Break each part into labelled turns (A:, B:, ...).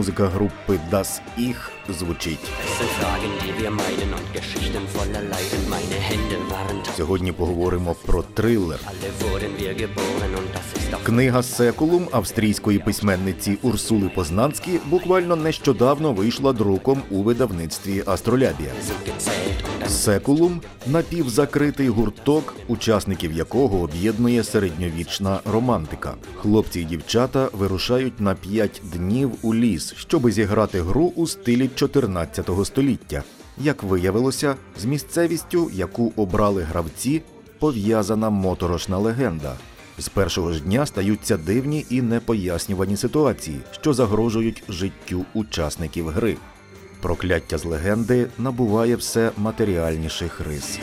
A: музика групи Das Ich звучить. Сьогодні поговоримо про трилер. Книга Секулум австрійської письменниці Урсули Познанські буквально нещодавно вийшла друком у видавництві Астролябія. Секулум напівзакритий гурток, учасників якого об'єднує середньовічна романтика. Хлопці і дівчата вирушають на п'ять днів у ліс, щоби зіграти гру у стилі 14 століття. Як виявилося, з місцевістю, яку обрали гравці, пов'язана моторошна легенда. З першого ж дня стаються дивні і непояснювані ситуації, що загрожують життю учасників гри. Прокляття з легенди набуває все матеріальніших рис.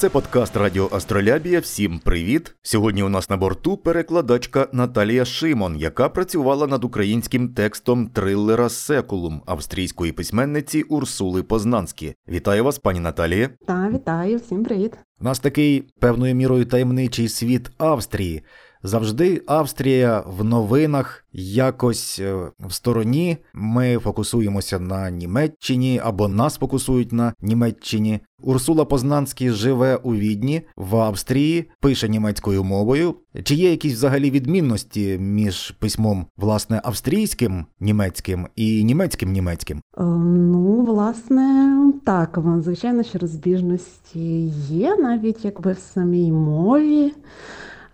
A: Це подкаст Радіо Астролябія. Всім привіт! Сьогодні у нас на борту перекладачка Наталія Шимон, яка працювала над українським текстом трилера Секулум австрійської письменниці Урсули Познанські. Вітаю вас, пані Наталія.
B: Та вітаю, всім привіт.
A: У нас такий певною мірою таємничий світ Австрії. Завжди Австрія в новинах якось е, в стороні. Ми фокусуємося на Німеччині або нас фокусують на Німеччині. Урсула Познанський живе у Відні в Австрії, пише німецькою мовою. Чи є якісь взагалі відмінності між письмом власне австрійським німецьким і німецьким німецьким?
B: Е, ну, власне, так, звичайно, що розбіжності є навіть якби в самій мові.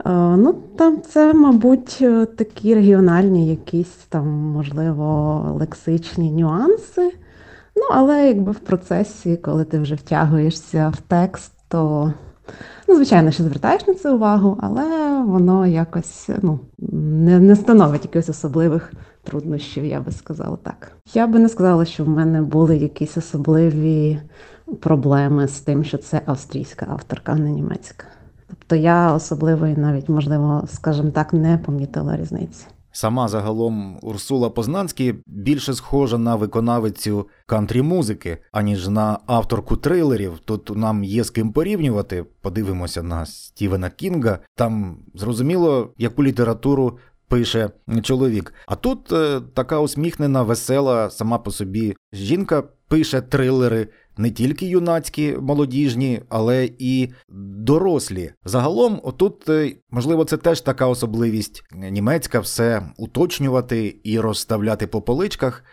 B: Е, ну, там це, мабуть, е, такі регіональні якісь там, можливо, лексичні нюанси. Ну, але якби в процесі, коли ти вже втягуєшся в текст, то, ну, звичайно, що звертаєш на це увагу, але воно якось ну, не, не становить якихось особливих труднощів, я би сказала так. Я би не сказала, що в мене були якісь особливі проблеми з тим, що це австрійська авторка, а не німецька. Тобто я особливо навіть, можливо, скажімо так, не помітила різниці.
A: Сама загалом Урсула Познанський більше схожа на виконавицю кантрі музики, аніж на авторку трилерів. Тут нам є з ким порівнювати. Подивимося на Стівена Кінга. Там зрозуміло, яку літературу пише чоловік. А тут е, така усміхнена, весела, сама по собі жінка пише трилери не тільки юнацькі, молодіжні, але і дорослі. Загалом, отут, е, можливо, це теж така особливість німецька все уточнювати і розставляти по поличках,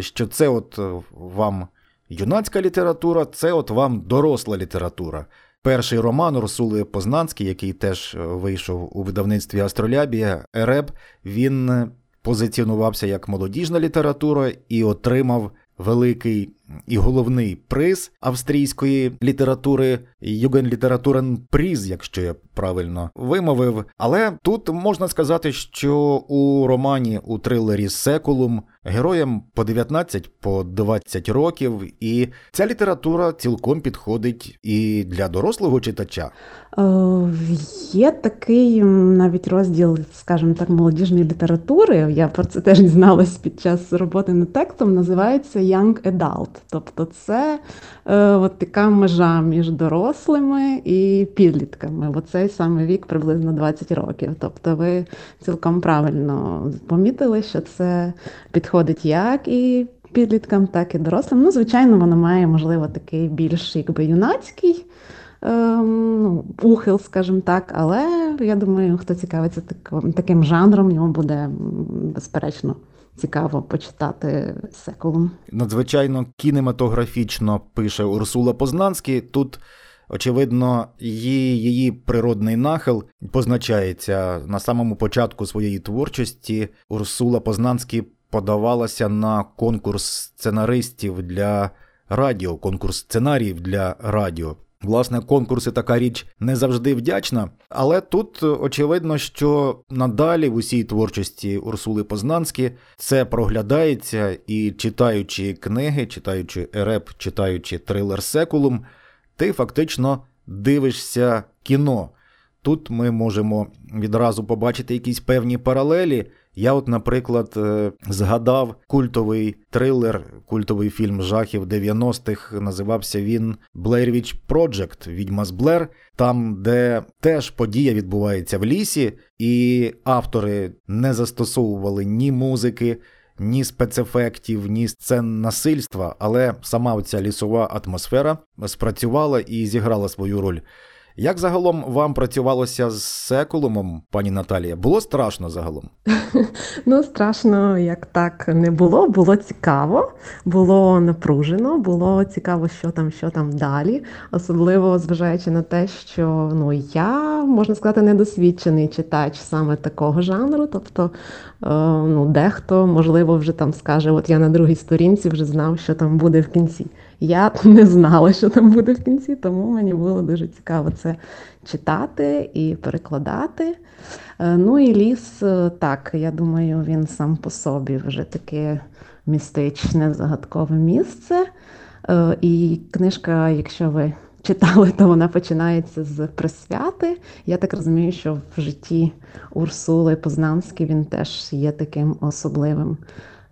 A: що це от е, вам юнацька література, це от вам доросла література. Перший роман Урсули Познанський, який теж е, вийшов у видавництві Астролябія, Ереб, він позиціонувався як молодіжна література і отримав великий і головний приз австрійської літератури Югенлітературен Приз, якщо я правильно вимовив. Але тут можна сказати, що у романі у трилері Секулум героям по 19 по 20 років, і ця література цілком підходить і для дорослого читача.
B: Е, є такий навіть розділ, скажімо так, молодіжної літератури. Я про це теж дізналась під час роботи над текстом. Називається Young Adult. Тобто, це е, от така межа між дорослими і підлітками. Оцей саме вік приблизно 20 років. Тобто, ви цілком правильно помітили, що це підходить як і підліткам, так і дорослим. Ну, звичайно, воно має, можливо, такий більш якби юнацький. Ем, ну, ухил, скажімо так, але я думаю, хто цікавиться таким жанром, йому буде безперечно цікаво почитати секулум.
A: Надзвичайно кінематографічно пише Урсула Познанський. Тут, очевидно, її, її природний нахил позначається на самому початку своєї творчості. Урсула Познанський подавалася на конкурс сценаристів для радіо, конкурс сценаріїв для радіо. Власне, конкурси така річ не завжди вдячна, але тут очевидно, що надалі в усій творчості Урсули Познанські це проглядається і читаючи книги, читаючи ереп, читаючи трилер Секулум, ти фактично дивишся кіно. Тут ми можемо відразу побачити якісь певні паралелі Я, от, наприклад, е, згадав культовий трилер, культовий фільм жахів 90-х. Називався він Blair Witch Project, Відьма з Блер, там, де теж подія відбувається в лісі, і автори не застосовували ні музики. Ні спецефектів, ні сцен насильства, але сама оця лісова атмосфера спрацювала і зіграла свою роль. Як загалом вам працювалося з секулумом, пані Наталія? Було страшно загалом?
B: Ну, страшно, як так не було. Було цікаво, було напружено, було цікаво, що там, що там далі. Особливо зважаючи на те, що ну я можна сказати недосвідчений читач саме такого жанру. Тобто, е, ну, дехто можливо вже там скаже: От я на другій сторінці вже знав, що там буде в кінці. Я не знала, що там буде в кінці, тому мені було дуже цікаво це читати і перекладати. Е, ну і ліс, е, так, я думаю, він сам по собі вже таке містичне, загадкове місце. Е, і книжка, якщо ви читали, то вона починається з присвяти. Я так розумію, що в житті Урсули Познанський він теж є таким особливим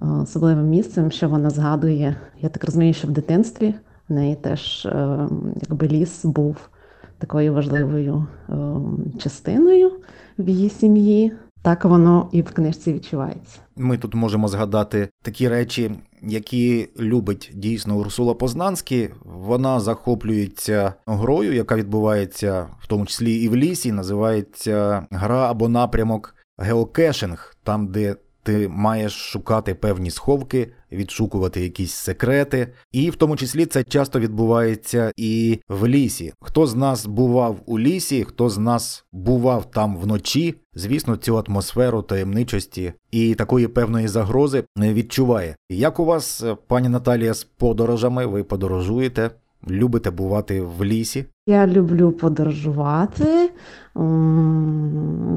B: особливим місцем, що вона згадує. Я так розумію, що в дитинстві в неї теж е, якби ліс був такою важливою е, частиною в її сім'ї. Так воно і в книжці відчувається.
A: Ми тут можемо згадати такі речі, які любить дійсно Урсула Познанський. Вона захоплюється грою, яка відбувається в тому числі і в лісі. Називається гра або напрямок геокешинг, там де ти маєш шукати певні сховки, відшукувати якісь секрети, і в тому числі це часто відбувається і в лісі. Хто з нас бував у лісі, хто з нас бував там вночі, звісно, цю атмосферу таємничості і такої певної загрози не відчуває. Як у вас, пані Наталія, з подорожами ви подорожуєте? Любите бувати в лісі?
B: Я люблю подорожувати. У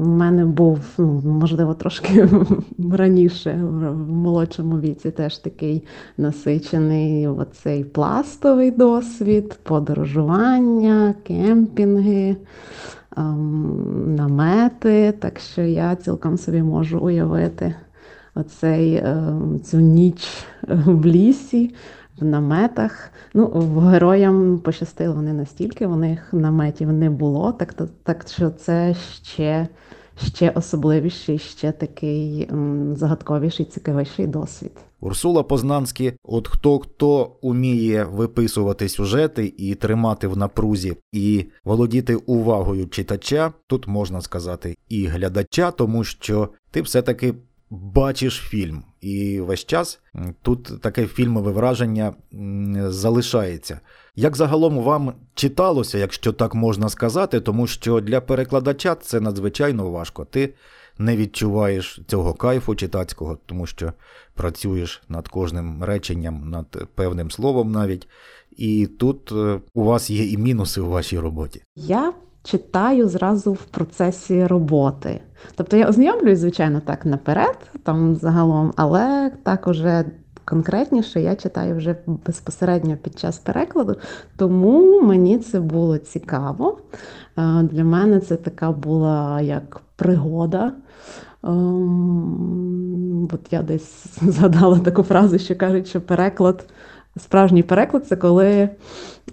B: мене був, ну, можливо, трошки раніше, в молодшому віці, теж такий насичений оцей пластовий досвід, подорожування, кемпінги, ем, намети. Так що я цілком собі можу уявити оцей, ем, цю ніч в лісі в наметах. Ну, Героям пощастило не настільки, у них наметів не було, так так що це ще ще особливіший, ще такий м, загадковіший, цікавіший досвід.
A: Урсула Познанський, от хто хто уміє виписувати сюжети і тримати в напрузі, і володіти увагою читача, тут можна сказати і глядача, тому що ти все-таки бачиш фільм, і весь час тут таке фільмове враження залишається. Як загалом вам читалося, якщо так можна сказати, тому що для перекладача це надзвичайно важко. Ти не відчуваєш цього кайфу читацького, тому що працюєш над кожним реченням, над певним словом навіть. І тут е, у вас є і мінуси у вашій роботі.
B: Я читаю зразу в процесі роботи. Тобто я ознайомлююсь, звичайно, так наперед, там загалом, але так уже конкретніше я читаю вже безпосередньо під час перекладу, тому мені це було цікаво. Е, для мене це така була як пригода. Ем, от я десь згадала таку фразу, що кажуть, що переклад Справжній переклад це коли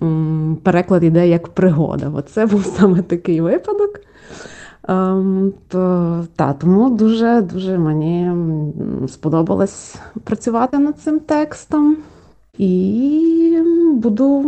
B: м, переклад йде як пригода. Оце був саме такий випадок. Ем, то, та, Тому дуже дуже мені сподобалось працювати над цим текстом. І буду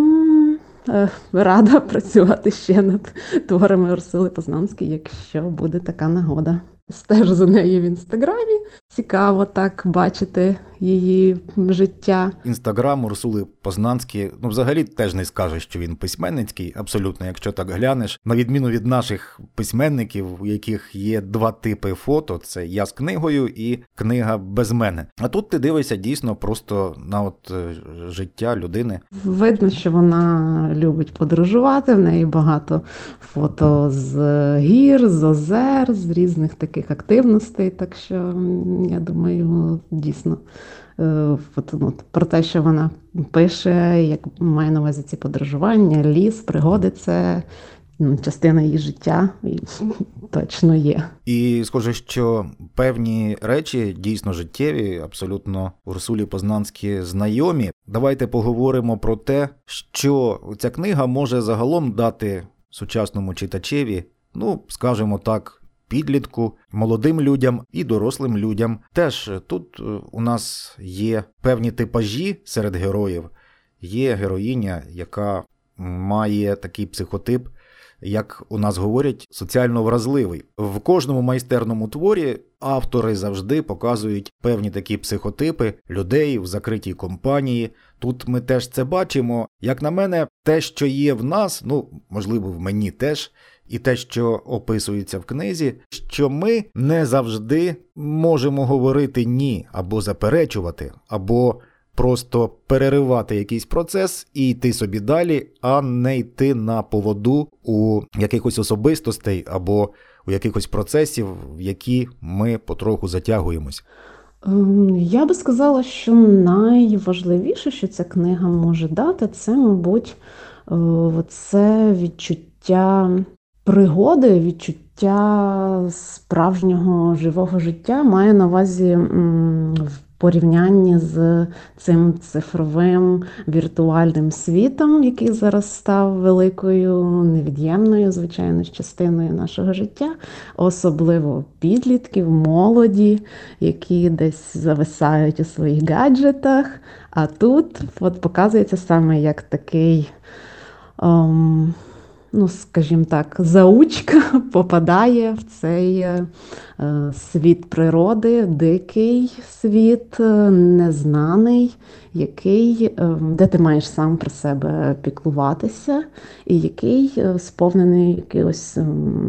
B: е, рада працювати ще над творами Урсули Познанської, якщо буде така нагода. Стеж за нею в інстаграмі. Цікаво так бачити її життя.
A: Інстаграм Урсули Познанські, ну взагалі теж не скаже, що він письменницький, абсолютно, якщо так глянеш. На відміну від наших письменників, у яких є два типи фото: це я з книгою і книга без мене. А тут ти дивишся дійсно просто на от е, життя людини.
B: Видно, що вона любить подорожувати. В неї багато фото з гір, з озер, з різних таких активностей. Так що я думаю, дійсно. Е, ну, про те, що вона пише, як має на увазі ці подорожування, ліс, пригоди, це ну, частина її життя і, точно є.
A: І схоже, що певні речі дійсно життєві, абсолютно Урсулі Познанські знайомі. Давайте поговоримо про те, що ця книга може загалом дати сучасному читачеві, ну скажімо так. Підлітку, молодим людям і дорослим людям. Теж тут е, у нас є певні типажі серед героїв. Є героїня, яка має такий психотип, як у нас говорять, соціально вразливий. В кожному майстерному творі автори завжди показують певні такі психотипи людей в закритій компанії. Тут ми теж це бачимо. Як на мене, те, що є в нас, ну можливо, в мені теж. І те, що описується в книзі, що ми не завжди можемо говорити ні або заперечувати, або просто переривати якийсь процес і йти собі далі, а не йти на поводу у якихось особистостей або у якихось процесів, в які ми потроху затягуємось.
B: Ем, я би сказала, що найважливіше, що ця книга може дати, це, мабуть, е, це відчуття пригоди, відчуття справжнього живого життя має на увазі в порівнянні з цим цифровим віртуальним світом, який зараз став великою, невід'ємною, звичайно, частиною нашого життя, особливо підлітків, молоді, які десь зависають у своїх гаджетах. А тут от показується саме як такий. Um, ну, скажімо так, заучка попадає в цей е, світ природи, дикий світ, е, незнаний, який, е, де ти маєш сам про себе піклуватися, і який сповнений якихось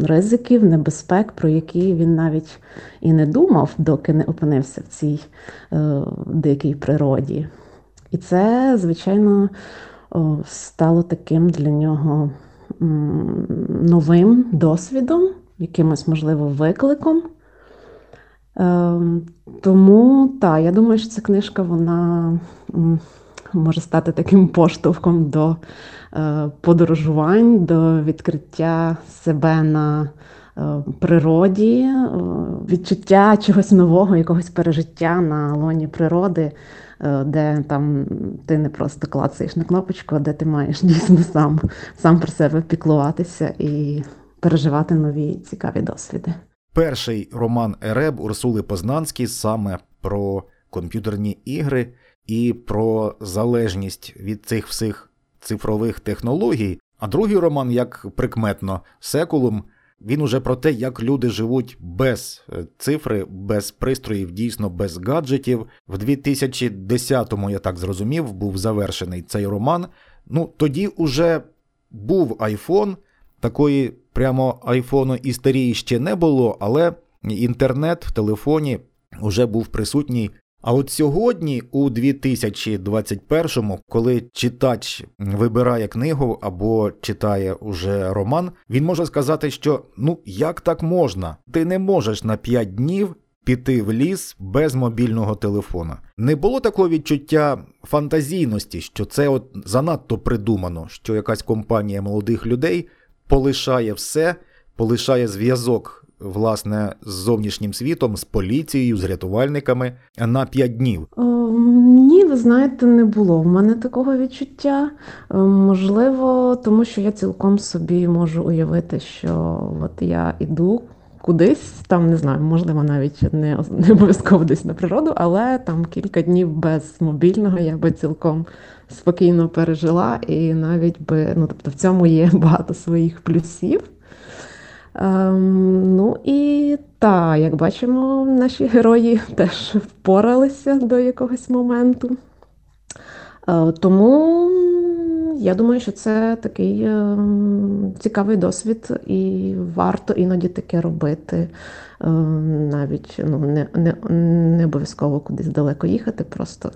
B: ризиків, небезпек, про які він навіть і не думав, доки не опинився в цій дикій природі. І це, звичайно, стало таким для нього новим досвідом, якимось, можливо, викликом. Ем, тому так, я думаю, що ця книжка вона може стати таким поштовхом до е, подорожувань, до відкриття себе на е, природі, е, відчуття чогось нового, якогось пережиття на лоні природи. Е, де там ти не просто клацаєш на кнопочку, а де ти маєш дійсно сам, сам про себе піклуватися і переживати нові цікаві досвіди.
A: Перший роман Ереб Урсули Познанський саме про комп'ютерні ігри і про залежність від цих всіх цифрових технологій. А другий роман, як прикметно, секулум він уже про те, як люди живуть без е, цифри, без пристроїв, дійсно без гаджетів. В 2010-му, я так зрозумів, був завершений цей роман. Ну, тоді уже був айфон, такої прямо айфону істерії ще не було, але інтернет в телефоні вже був присутній а от сьогодні, у 2021-му, коли читач вибирає книгу або читає уже роман, він може сказати, що ну як так можна? Ти не можеш на 5 днів піти в ліс без мобільного телефона. Не було такого відчуття фантазійності, що це от занадто придумано, що якась компанія молодих людей полишає все, полишає зв'язок власне з зовнішнім світом, з поліцією, з рятувальниками на п'ять днів?
B: О, ні, ви знаєте, не було в мене такого відчуття. Е, можливо, тому що я цілком собі можу уявити, що от я іду. Кудись там не знаю, можливо, навіть не не обов'язково десь на природу, але там кілька днів без мобільного я би цілком спокійно пережила, і навіть би ну тобто в цьому є багато своїх плюсів. Ем, ну і та, як бачимо, наші герої теж впоралися до якогось моменту. Е, тому я думаю, що це такий е, цікавий досвід, і варто іноді таке робити. Е, навіть ну, не, не, не обов'язково кудись далеко їхати, просто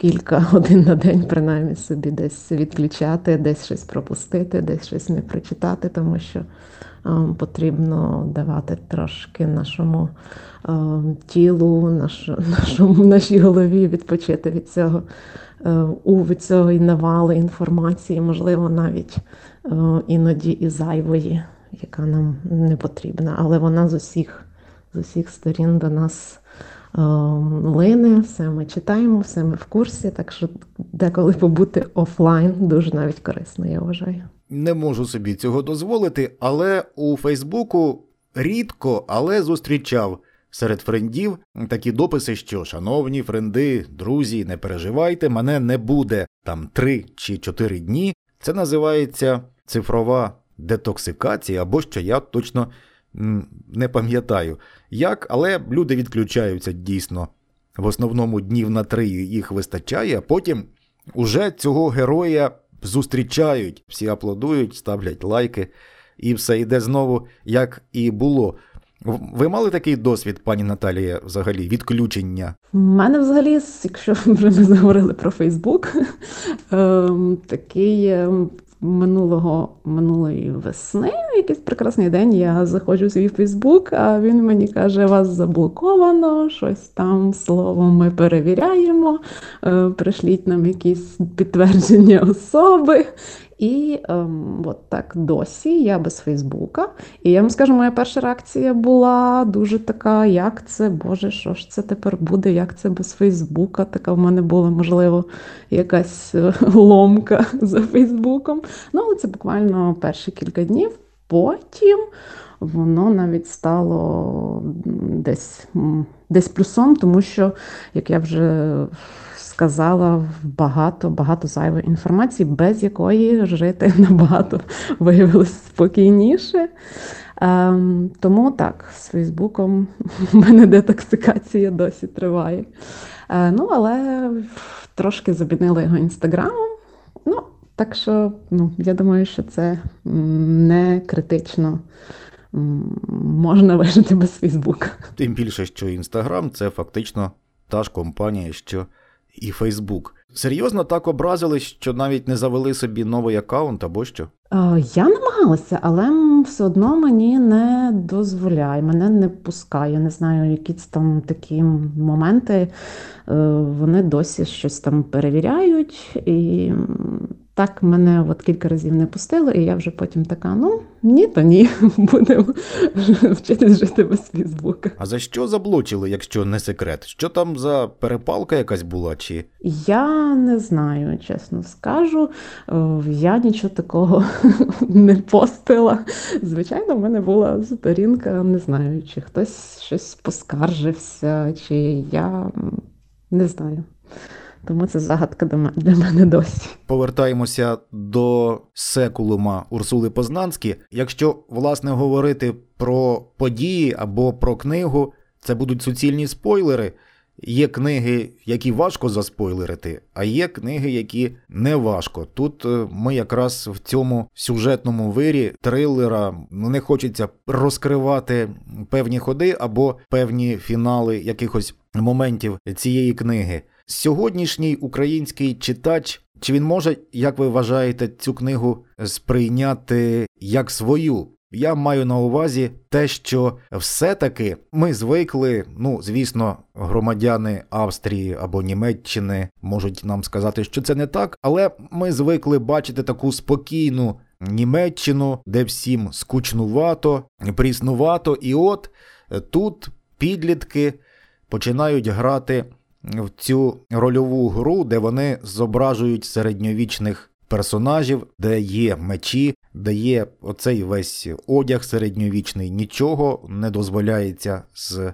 B: кілька годин на день, принаймні, собі десь відключати, десь щось пропустити, десь щось не прочитати, тому що. Потрібно давати трошки нашому тілу, нашому, нашій голові відпочити від цього у цього навали інформації, можливо, навіть іноді і зайвої, яка нам не потрібна, але вона з усіх, з усіх сторін до нас. Лине, все ми читаємо, все ми в курсі, так що деколи побути офлайн дуже навіть корисно, я вважаю.
A: Не можу собі цього дозволити, але у Фейсбуку рідко, але зустрічав серед френдів такі дописи, що, шановні френди, друзі, не переживайте, мене не буде там три чи чотири дні. Це називається цифрова детоксикація, або що я точно не пам'ятаю як, але люди відключаються дійсно. В основному днів на три їх вистачає, а потім уже цього героя зустрічають, всі аплодують, ставлять лайки, і все йде знову, як і було. Ви мали такий досвід, пані Наталія, взагалі, відключення?
B: У мене взагалі, якщо ми заговорили про Фейсбук, ем, такий ем, минулого минулої весни, якийсь прекрасний день, я заходжу в свій Фейсбук, а він мені каже, вас заблоковано, щось там слово ми перевіряємо, е, пришліть нам якісь підтвердження особи. І ем, от так досі я без Фейсбука. І я вам скажу, моя перша реакція була дуже така, як це, Боже, що ж це тепер буде, як це без Фейсбука? Така в мене була, можливо, якась е, ломка за Фейсбуком. Ну, але це буквально перші кілька днів. Потім воно навіть стало десь, десь плюсом, тому що, як я вже сказала багато багато зайвої інформації, без якої жити набагато виявилось спокійніше. Ем, Тому так, з Фейсбуком в мене детоксикація досі триває. Е, Ну, але трошки замінила його інстаграмом. Ну, так що ну, я думаю, що це не критично. Можна вижити без Фейсбука.
A: Тим більше, що Інстаграм це фактично та ж компанія, що і Фейсбук. Серйозно так образились, що навіть не завели собі новий аккаунт або що?
B: Я намагалася, але все одно мені не дозволяє, мене не пускає. Не знаю, які там такі моменти. Е, вони досі щось там перевіряють і так мене от кілька разів не пустили, і я вже потім така: ну ні, то ні, будемо вчитись жити без Фейсбука.
A: А за що заблочили, якщо не секрет? Що там за перепалка якась була? чи?
B: Я не знаю, чесно скажу. Я нічого такого не постила. Звичайно, в мене була сторінка, не знаю, чи хтось щось поскаржився, чи я не знаю. Тому це загадка для мене досі.
A: Повертаємося до секулума Урсули Познанські. Якщо власне говорити про події або про книгу, це будуть суцільні спойлери. Є книги, які важко заспойлерити, а є книги, які не важко. Тут е, ми якраз в цьому сюжетному вирі трилера ну, не хочеться розкривати певні ходи або певні фінали якихось моментів цієї книги. Сьогоднішній український читач, чи він може, як ви вважаєте, цю книгу сприйняти як свою? Я маю на увазі те, що все-таки ми звикли, ну звісно, громадяни Австрії або Німеччини можуть нам сказати, що це не так, але ми звикли бачити таку спокійну Німеччину, де всім скучнувато, пріснувато, і от тут підлітки починають грати в цю рольову гру, де вони зображують середньовічних персонажів, де є мечі, де є оцей весь одяг середньовічний, нічого не дозволяється з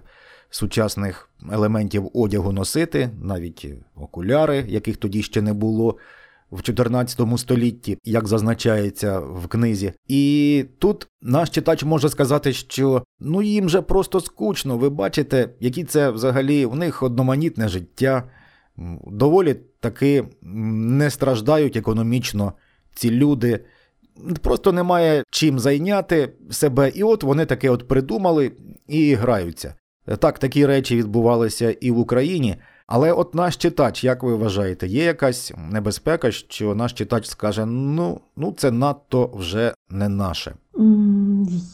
A: сучасних елементів одягу носити, навіть окуляри, яких тоді ще не було в 14 столітті, як зазначається в книзі. І тут наш читач може сказати, що ну їм же просто скучно. Ви бачите, які це взагалі в них одноманітне життя, доволі таки не страждають економічно ці люди. Просто немає чим зайняти себе, і от вони таке от придумали і граються. Так, такі речі відбувалися і в Україні. Але от наш читач, як ви вважаєте, є якась небезпека, що наш читач скаже: ну, ну це надто вже не наше.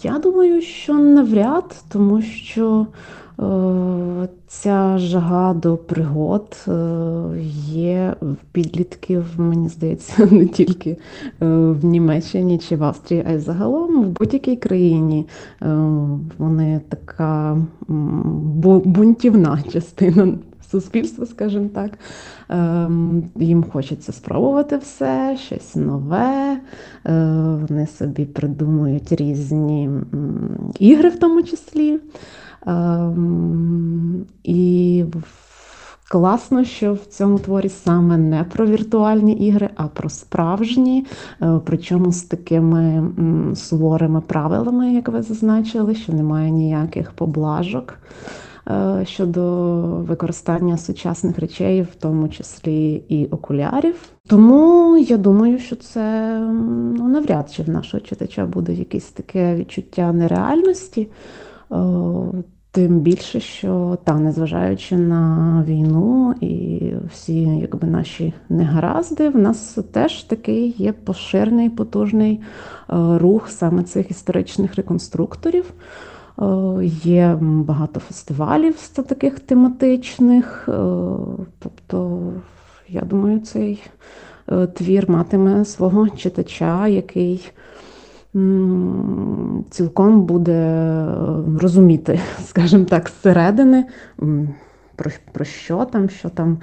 B: Я думаю, що навряд, тому що е, ця жага до пригод е, є в підлітків, мені здається, не тільки е, в Німеччині чи в Австрії, а й загалом в будь-якій країні. Е, вони така бунтівна частина суспільства, скажімо так. Ем, Їм хочеться спробувати все, щось нове. Е, Вони собі придумують різні ігри, в тому числі. Ем, І класно, що в цьому творі саме не про віртуальні ігри, а про справжні, е, причому з такими суворими правилами, як ви зазначили, що немає ніяких поблажок щодо використання сучасних речей, в тому числі і окулярів. Тому я думаю, що це ну, навряд чи в нашого читача буде якесь таке відчуття нереальності. Е, Тим більше, що та, незважаючи на війну і всі якби, наші негаразди, в нас теж такий є поширений, потужний е, рух саме цих історичних реконструкторів. Е, Є багато фестивалів таких тематичних. е, Тобто, я думаю, цей е, твір матиме свого читача, який цілком буде розуміти, скажімо так, зсередини, про, про що там, що там,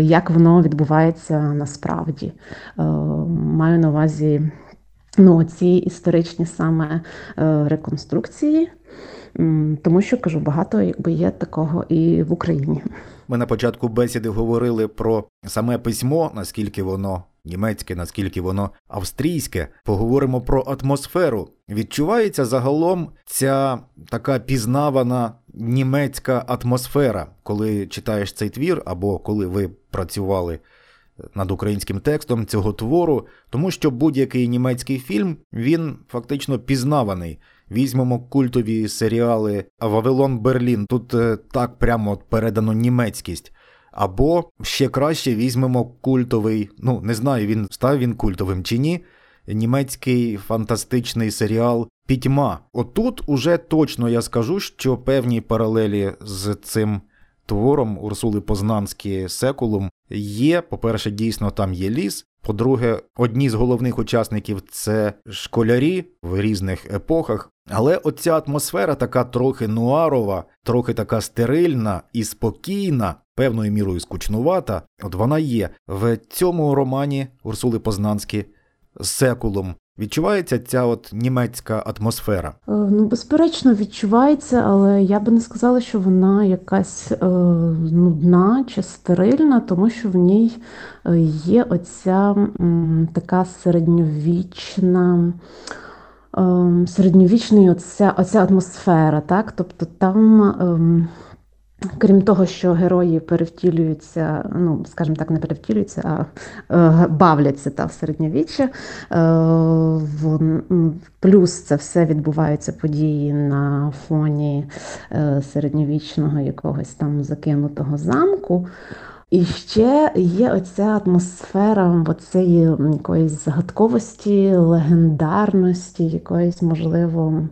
B: як воно відбувається насправді. Маю на увазі ну, ці історичні саме реконструкції, тому що кажу, багато якби є такого і в Україні.
A: Ми на початку бесіди говорили про саме письмо, наскільки воно німецьке, наскільки воно австрійське. Поговоримо про атмосферу. Відчувається загалом ця така пізнавана німецька атмосфера, коли читаєш цей твір, або коли ви працювали над українським текстом цього твору, тому що будь-який німецький фільм він фактично пізнаваний. Візьмемо культові серіали Вавилон Берлін. Тут е, так прямо передано німецькість. Або ще краще візьмемо культовий, ну не знаю, він став він культовим чи ні. Німецький фантастичний серіал Пітьма. Отут уже точно я скажу, що певні паралелі з цим твором Урсули Познанські Секулум є. По-перше, дійсно там є ліс. По-друге, одні з головних учасників це школярі в різних епохах. Але оця атмосфера така трохи нуарова, трохи така стерильна і спокійна, певною мірою скучнувата. От вона є в цьому романі Урсули Познанські Секулум. Відчувається ця от німецька атмосфера.
B: Е, Ну, безперечно, відчувається, але я би не сказала, що вона якась е, нудна чи стерильна, тому що в ній е, є оця м, така середньовічна. Ем, Середньовічний оця, оця атмосфера, так? Тобто там, ем, крім того, що герої перевтілюються, ну, скажімо так, не перевтілюються, а е, бавляться та, в середньовіччя, е, м, плюс це все відбуваються події на фоні е, середньовічного якогось там закинутого замку. І ще є оця атмосфера оцеї якоїсь загадковості, легендарності, якоїсь, можливо,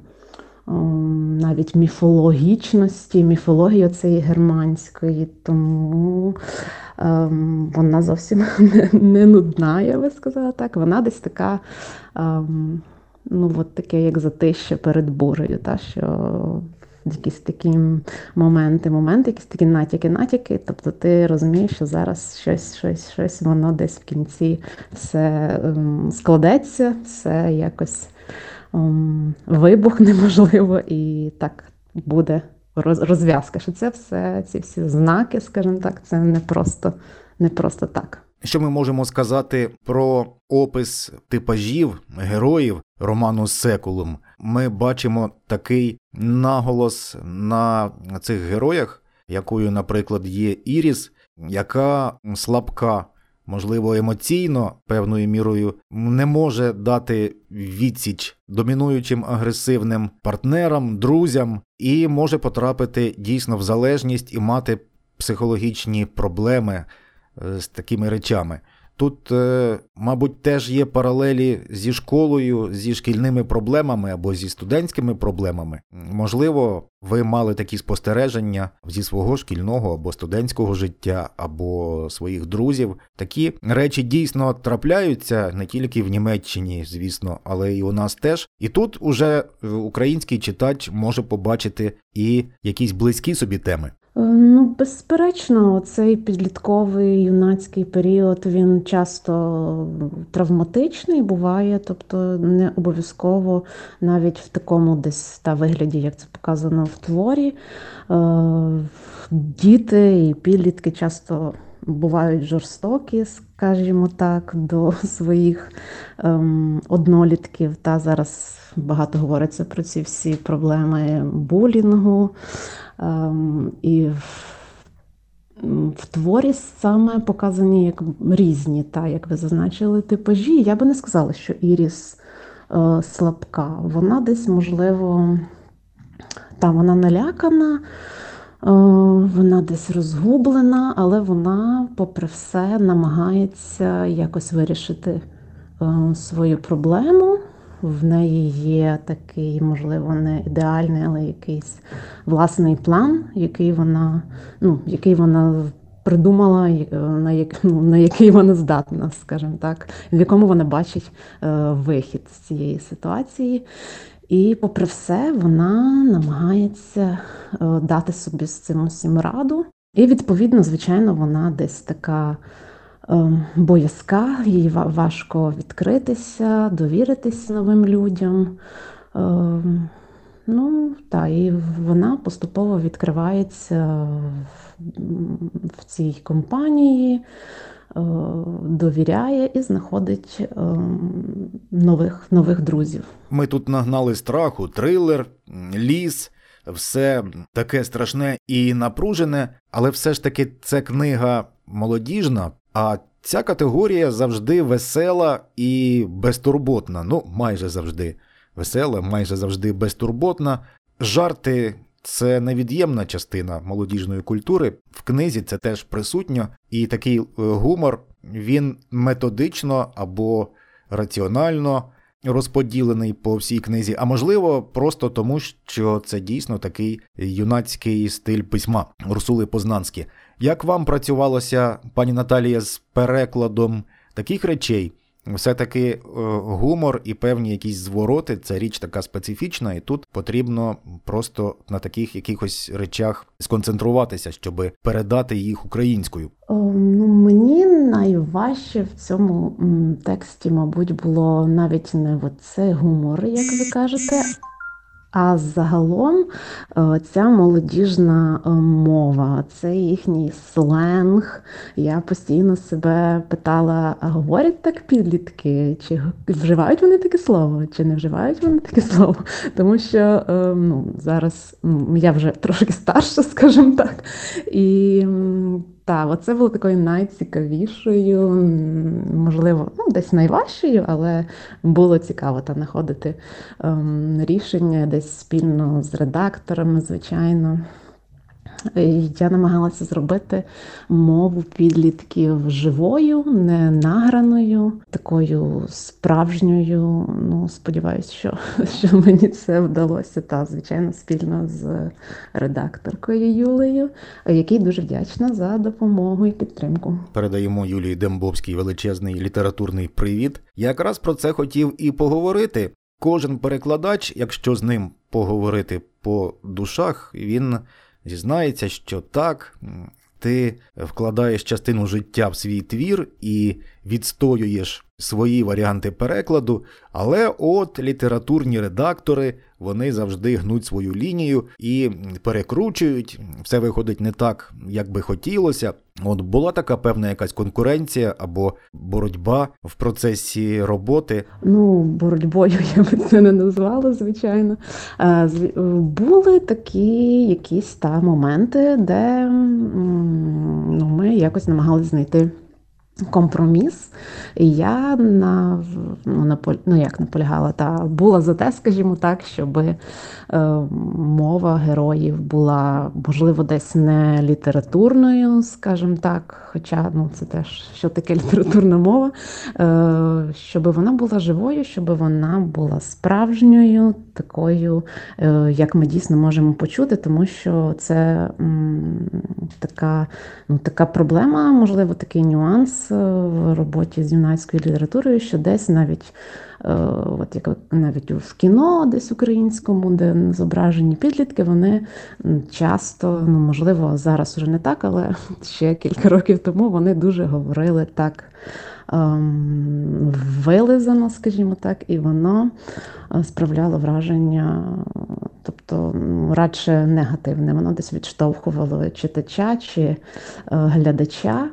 B: навіть міфологічності, міфології цієї германської. Тому ем, вона зовсім не, не нудна, я би сказала так. Вона десь така, ем, ну, от таке, як затище перед бурею, та, що якісь такі моменти, моменти, якісь такі натяки, натяки. Тобто ти розумієш, що зараз щось, щось, щось воно десь в кінці все ем, складеться, все якось ем, вибухне, можливо, і так буде розв'язка. Що це все, ці всі знаки, скажімо так, це не просто, не просто так.
A: Що ми можемо сказати про опис типажів героїв роману Секулум? Ми бачимо такий наголос на цих героях, якою, наприклад, є Іріс, яка слабка, можливо, емоційно певною мірою не може дати відсіч домінуючим агресивним партнерам, друзям, і може потрапити дійсно в залежність і мати психологічні проблеми з такими речами. тут, е, мабуть, теж є паралелі зі школою, зі шкільними проблемами або зі студентськими проблемами. Можливо, ви мали такі спостереження зі свого шкільного або студентського життя, або своїх друзів. Такі речі дійсно трапляються не тільки в Німеччині, звісно, але і у нас теж. І тут уже український читач може побачити і якісь близькі собі теми.
B: Е, ну, безперечно, цей підлітковий юнацький період він часто травматичний буває, тобто не обов'язково навіть в такому десь та вигляді, як це показано в творі. Е, діти і підлітки часто бувають жорстокі, скажімо так, до своїх ем, однолітків. Та зараз багато говориться про ці всі проблеми булінгу. Ем, і в, творі саме показані як різні, та, як ви зазначили, типажі. Я би не сказала, що Іріс е, слабка. Вона десь, можливо, та вона налякана, вона десь розгублена, але вона, попри все, намагається якось вирішити е, свою проблему в неї є такий, можливо, не ідеальний, але якийсь власний план, який вона, ну, який вона придумала, е, на як, ну, на який вона здатна, скажімо так, в якому вона бачить е, вихід з цієї ситуації. І, попри все, вона намагається е, дати собі з цим усім раду. І, відповідно, звичайно, вона десь така. Ем, боязка, їй важко відкритися, довіритися новим людям. Ем, ну, та, і вона поступово відкривається в цій компанії, е, довіряє і знаходить ем, нових, нових друзів.
A: Ми тут нагнали страху, трилер, ліс. Все таке страшне і напружене, але все ж таки це книга молодіжна, а ця категорія завжди весела і безтурботна. Ну, майже завжди весела, майже завжди безтурботна. Жарти це невід'ємна частина молодіжної культури. В книзі це теж присутньо, і такий е, гумор він методично або раціонально. Розподілений по всій книзі, а можливо, просто тому, що це дійсно такий юнацький стиль письма Урсули Познанські. Як вам працювалося, пані Наталія, з перекладом таких речей? Все-таки е, гумор і певні якісь звороти це річ така специфічна, і тут потрібно просто на таких якихось речах сконцентруватися, щоб передати їх українською.
B: Ну мені найважче в цьому тексті, мабуть, було навіть не оце гумор, як ви кажете, а загалом е, ця молодіжна е, мова, це їхній сленг. Я постійно себе питала: а говорять так підлітки? Чи вживають вони таке слово, чи не вживають вони таке слово? Тому що е, ну, зараз я вже трошки старша, скажімо так. І так, оце було такою найцікавішою, можливо, ну, десь найважчою, але було цікаво там знаходити ем, рішення десь спільно з редакторами, звичайно. Я намагалася зробити мову підлітків живою, не награною, такою справжньою. Ну, сподіваюся, що що мені це вдалося. Та, звичайно, спільно з редакторкою Юлею, якій дуже вдячна за допомогу і підтримку.
A: Передаємо Юлії Дембовський величезний літературний привіт. Я якраз про це хотів і поговорити. Кожен перекладач, якщо з ним поговорити по душах, він зізнається, що так, ти вкладаєш частину життя в свій твір і відстоюєш свої варіанти перекладу, але от літературні редактори вони завжди гнуть свою лінію і перекручують. Все виходить не так, як би хотілося. От була така певна якась конкуренція або боротьба в процесі роботи.
B: Ну, боротьбою я би це не назвала, звичайно. Е, були такі якісь та моменти, де ну, ми якось намагалися знайти компроміс. І я на, ну, наполь, ну як наполягала, та була за те, скажімо так, щоб е, мова героїв була, можливо, десь не літературною, скажімо так, хоча ну, це теж що таке літературна мова, е, щоб вона була живою, щоб вона була справжньою, такою, е, як ми дійсно можемо почути, тому що це м, така, ну, така проблема, можливо, такий нюанс в роботі з юнацькою літературою, що десь навіть е, от як навіть в кіно, десь українському, де зображені підлітки, вони часто, ну можливо, зараз вже не так, але ще кілька років тому вони дуже говорили так. Ем, вилизано, скажімо так, і воно е, справляло враження, тобто ну, радше негативне. Воно десь відштовхувало читача чи е, глядача.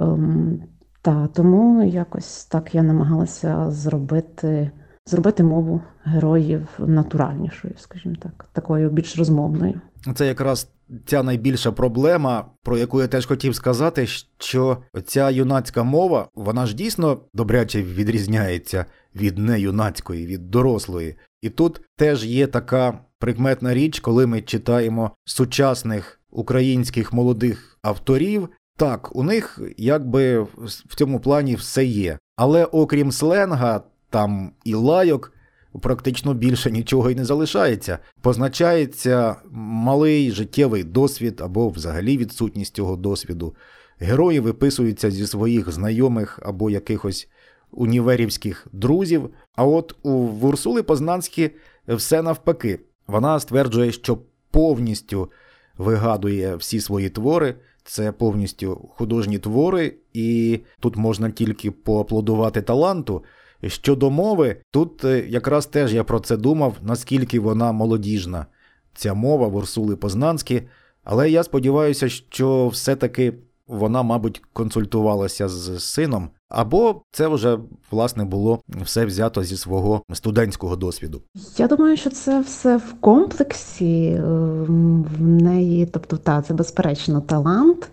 B: Ем, та, тому якось так я намагалася зробити зробити мову героїв натуральнішою, скажімо так, такою більш розмовною.
A: Це якраз ця найбільша проблема, про яку я теж хотів сказати, що ця юнацька мова, вона ж дійсно добряче відрізняється від неюнацької, від дорослої. І тут теж є така прикметна річ, коли ми читаємо сучасних українських молодих авторів, так, у них якби в цьому плані все є. Але окрім сленга, там і лайок, практично більше нічого й не залишається. Позначається малий життєвий досвід або взагалі відсутність цього досвіду. Герої виписуються зі своїх знайомих або якихось універівських друзів. А от у Урсули Познанські все навпаки. Вона стверджує, що повністю вигадує всі свої твори. Це повністю художні твори, і тут можна тільки поаплодувати таланту. Щодо мови, тут е, якраз теж я про це думав, наскільки вона молодіжна, ця мова Урсули Познанські, але я сподіваюся, що все-таки вона, мабуть, консультувалася з сином, або це вже власне було все взято зі свого студентського досвіду.
B: Я думаю, що це все в комплексі ем, в неї, тобто, та це безперечно талант.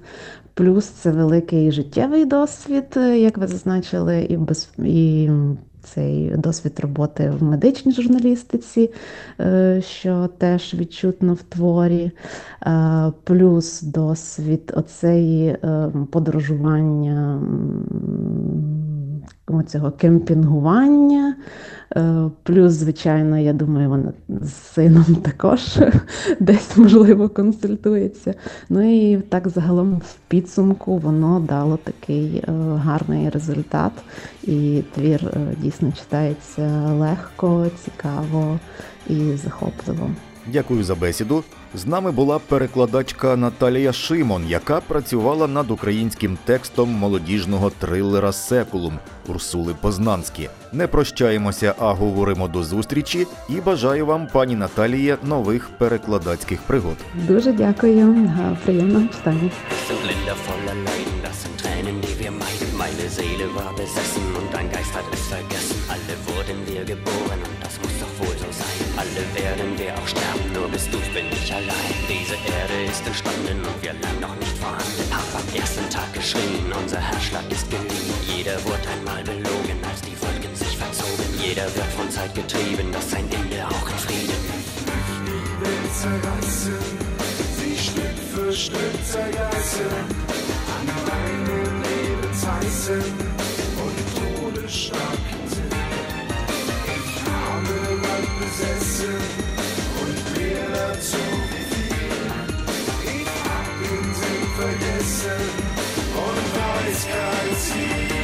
B: Плюс це великий життєвий досвід, як ви зазначили, і без і цей досвід роботи в медичній журналістиці, е, що теж відчутно в творі, е, плюс досвід оцеї е, подорожування цього кемпінгування. Плюс, звичайно, я думаю, вона з сином також десь, можливо, консультується. Ну і так загалом в підсумку воно дало такий гарний результат. І твір дійсно читається легко, цікаво і захопливо.
A: Дякую за бесіду. З нами була перекладачка Наталія Шимон, яка працювала над українським текстом молодіжного трилера Секулум Урсули Познанські. Не прощаємося, а говоримо до зустрічі і бажаю вам, пані Наталіє, нових перекладацьких пригод.
B: Дуже дякую, приємного читання. Meine Seele war besessen und ein Geist hat ich allein. Diese Erde ist entstanden und wir lang noch nicht vorhanden. Hab am ersten Tag geschrien, unser Herzschlag ist geliehen. Jeder wurde einmal belogen, als die Wolken sich verzogen. Jeder wird von Zeit getrieben, das sein Ende auch in Frieden. Die Welt zerreißen, sie Stück für Stück zerreißen. An deinem Leben heißen und todesstarken sind. Ich habe Land besessen dazu. Ich hab den Sinn vergessen und weiß kein Ziel.